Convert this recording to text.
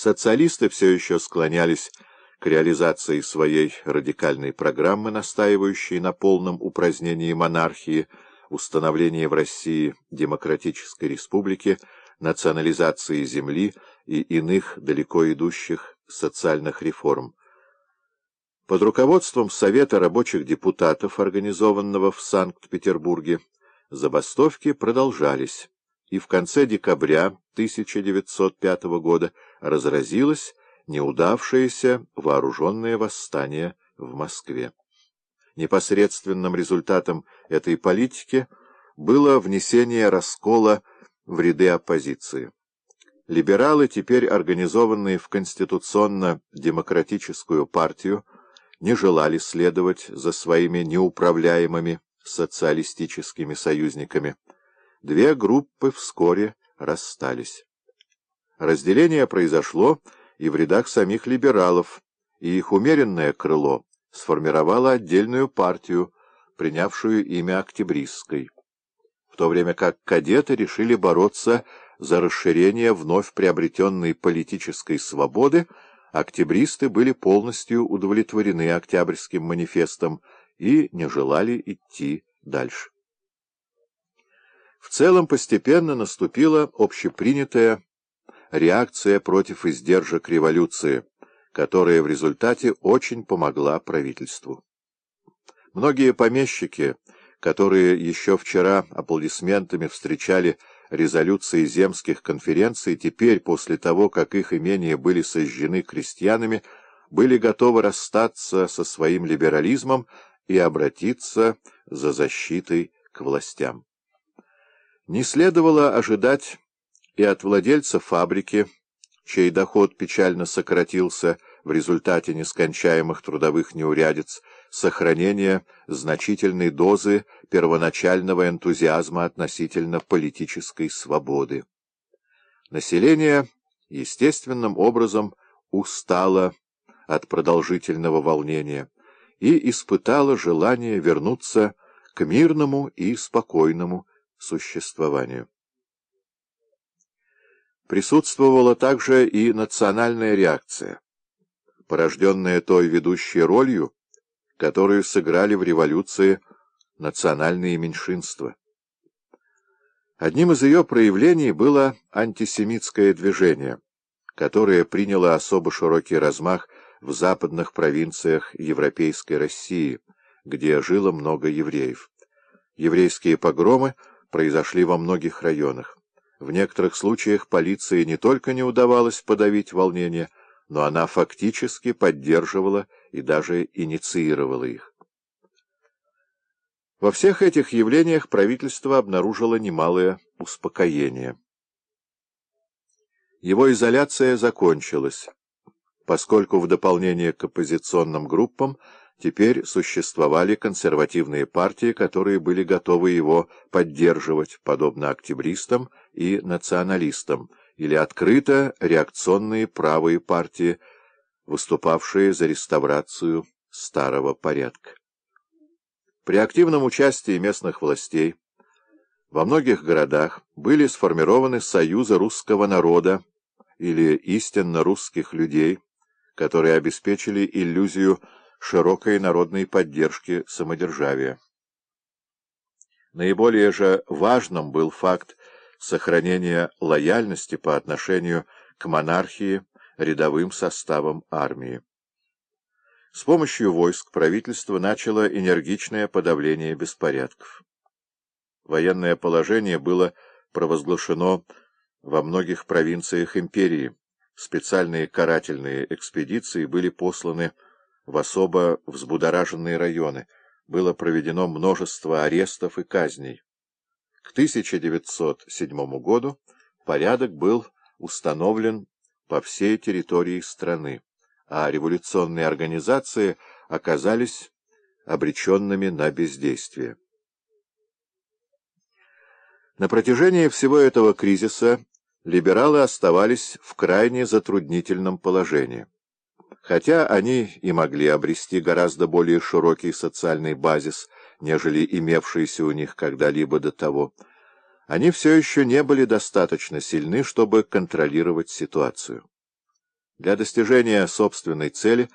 Социалисты все еще склонялись к реализации своей радикальной программы, настаивающей на полном упразднении монархии, установлении в России демократической республики, национализации земли и иных далеко идущих социальных реформ. Под руководством Совета рабочих депутатов, организованного в Санкт-Петербурге, забастовки продолжались, и в конце декабря 1905 года разразилось неудавшееся вооруженное восстание в Москве. Непосредственным результатом этой политики было внесение раскола в ряды оппозиции. Либералы, теперь организованные в конституционно-демократическую партию, не желали следовать за своими неуправляемыми социалистическими союзниками. Две группы вскоре расстались. Разделение произошло и в рядах самих либералов, и их умеренное крыло сформировало отдельную партию, принявшую имя Октябристской, в то время как кадеты решили бороться за расширение вновь приобретенной политической свободы, октябристы были полностью удовлетворены Октябрьским манифестом и не желали идти дальше. В целом постепенно наступила общепринятая реакция против издержек революции, которая в результате очень помогла правительству. Многие помещики, которые еще вчера аплодисментами встречали резолюции земских конференций, теперь, после того, как их имения были сожжены крестьянами, были готовы расстаться со своим либерализмом и обратиться за защитой к властям. Не следовало ожидать и от владельца фабрики, чей доход печально сократился в результате нескончаемых трудовых неурядиц, сохранения значительной дозы первоначального энтузиазма относительно политической свободы. Население естественным образом устало от продолжительного волнения и испытало желание вернуться к мирному и спокойному существованию. Присутствовала также и национальная реакция, порожденная той ведущей ролью, которую сыграли в революции национальные меньшинства. Одним из ее проявлений было антисемитское движение, которое приняло особо широкий размах в западных провинциях Европейской России, где жило много евреев. Еврейские погромы произошли во многих районах. В некоторых случаях полиции не только не удавалось подавить волнение, но она фактически поддерживала и даже инициировала их. Во всех этих явлениях правительство обнаружило немалое успокоение. Его изоляция закончилась, поскольку в дополнение к оппозиционным группам Теперь существовали консервативные партии, которые были готовы его поддерживать, подобно октябристам и националистам, или открыто реакционные правые партии, выступавшие за реставрацию старого порядка. При активном участии местных властей во многих городах были сформированы союзы русского народа или истинно русских людей, которые обеспечили иллюзию широкой народной поддержки самодержавия. Наиболее же важным был факт сохранения лояльности по отношению к монархии рядовым составом армии. С помощью войск правительство начало энергичное подавление беспорядков. Военное положение было провозглашено во многих провинциях империи. Специальные карательные экспедиции были посланы в особо взбудораженные районы. Было проведено множество арестов и казней. К 1907 году порядок был установлен по всей территории страны, а революционные организации оказались обреченными на бездействие. На протяжении всего этого кризиса либералы оставались в крайне затруднительном положении. Хотя они и могли обрести гораздо более широкий социальный базис, нежели имевшийся у них когда-либо до того, они все еще не были достаточно сильны, чтобы контролировать ситуацию. Для достижения собственной цели